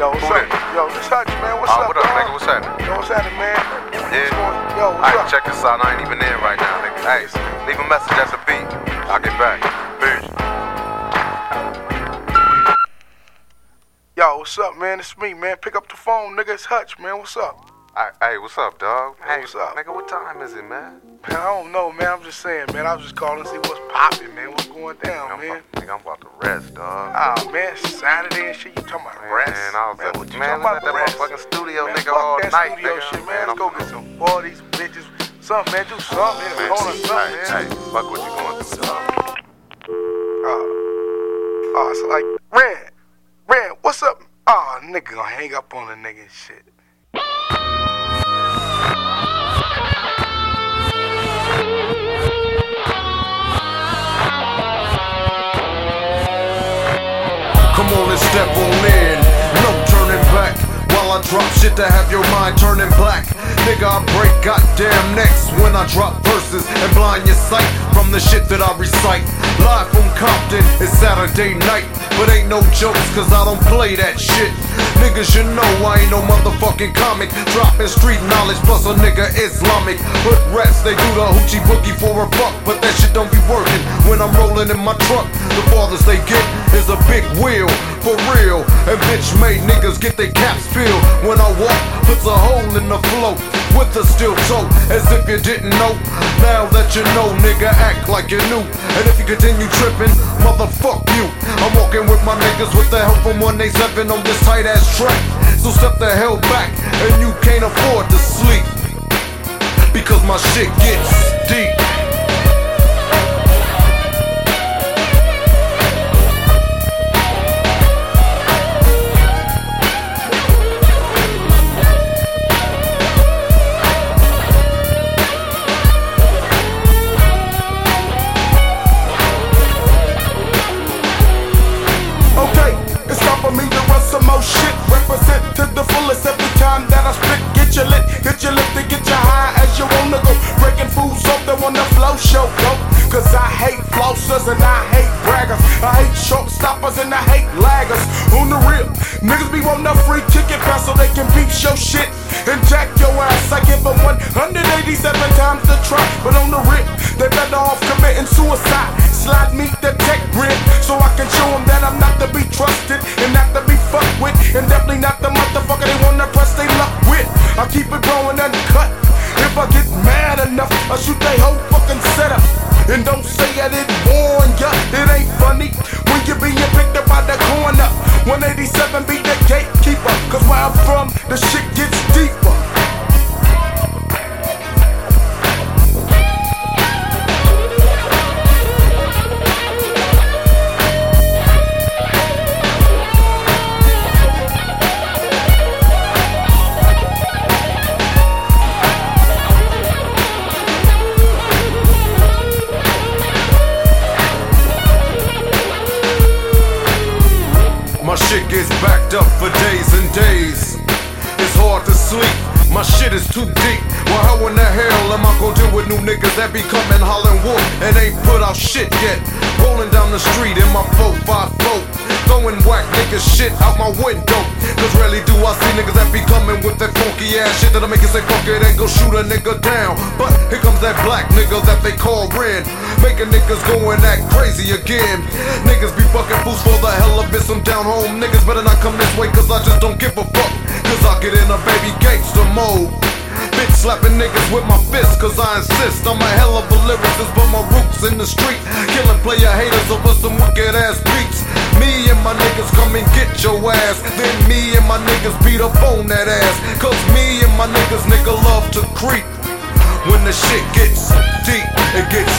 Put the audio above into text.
this Hutch, man. What's Uh, up, what up, nigga? What's happening? Yo, what's happening, man? Yeah. Yo, what's Alright, up? check this out. I ain't even in right now, nigga. Hey, leave a message at the beat. I'll get back. Peace. Yo, what's up, man? It's me, man. Pick up the phone, nigga. It's Hutch, man. What's up? Hey, hey, what's up, dog? Hey, what's up? Nigga, what time is it, man? Man, I don't know, man. I'm just saying, man. I was just calling to see what's popping, man. What's going down, I'm man? about, nigga, I'm about to rest, dog. Oh, ah, man, Saturday and shit. You talking about Man, rest? I was at, what you man, talking was at about that rest? motherfucking studio, Man, nigga, all that night, studio nigga. shit, man. Let's go get some parties, bitches, something, man. Do something. Man, Man, Corner, something, hey, man. hey, fuck what you going through, dog. Uh, ah. oh, ah, it's like, Ren, Ren, what's up? Oh, nigga gonna hang up on the nigga and shit. On and step on in. No turning back. While I drop shit to have your mind turning black. Nigga, I break goddamn necks when I drop verses and blind your sight from the shit that I recite. Live from Compton, it's Saturday night. But ain't no jokes, cause I don't play that shit. Niggas, you know I ain't no motherfucking comic. Dropping street knowledge plus a nigga Islamic. Hood rats, they do the hoochie boogie for a buck. But that shit don't be working when I'm rolling in my truck. The farthest they get is a big wheel, for real. And bitch made niggas get their caps filled. When I walk, puts a hole in the flow. With a steel toe, as if you didn't know. Now that you know, nigga, act like you knew. And if you continue tripping, motherfuck you. I'm walking with my niggas with the help from 187 on this tight ass track. So step the hell back, and you can't afford to sleep. Because my shit gets deep. Some more shit. Represent to the fullest every time that I spit. Get your lit, get your lip to get you high as you wanna go. Breaking fools off the on the flow show, go. Cause I hate flossers and I hate braggers. I hate short stoppers and I hate laggers. On the real, niggas be wanting a free ticket pass so they can beat your shit and jack your ass. I give them 187 times the try, but on the rip, they better off committing suicide. Slide me the I shoot they whole My shit is too deep. Well, how in the hell am I gonna deal with new niggas that be coming hollering wolf and ain't put out shit yet? Rolling down the street in my 454, throwing whack niggas shit out my window. Cause rarely do I see niggas that be coming with that funky ass shit that'll make you say fuck it and go shoot a nigga down. But here comes that black nigga that they call Ren, making niggas go and act crazy again. Niggas be fucking fools for the hell of it. Some down home niggas better not come this way, cause I just don't give a fuck. Cause I get in a baby gangster mode. Bitch slapping niggas with my fist, cause I insist I'm a hell of a lyricist, but my roots in the street. Killing player haters over some wicked ass beats. Me and my niggas come and get your ass. Then me and my niggas beat up on that ass. Cause me and my niggas nigga love to creep. When the shit gets deep, it gets